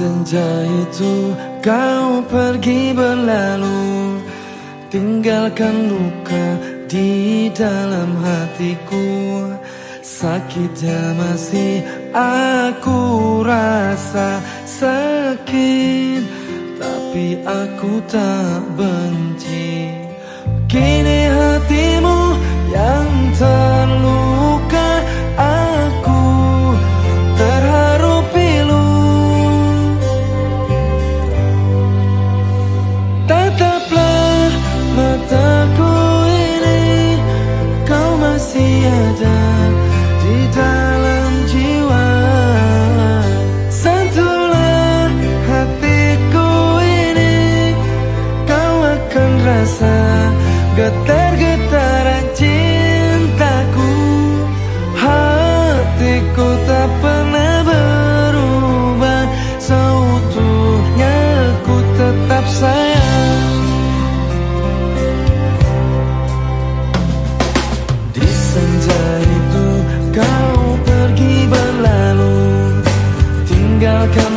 senja itu kau pergi berlalu. Tinggalkan luka di dalam hatiku. Sakitnya masih aku rasa sakit. Tapi aku tak benci. Kini hatimu yang terluka getar-getaran cintaku. Hatiku tak pernah berubah Seutuhnya ku tetap sayang. Di senja itu kau pergi berlalu Tinggalkan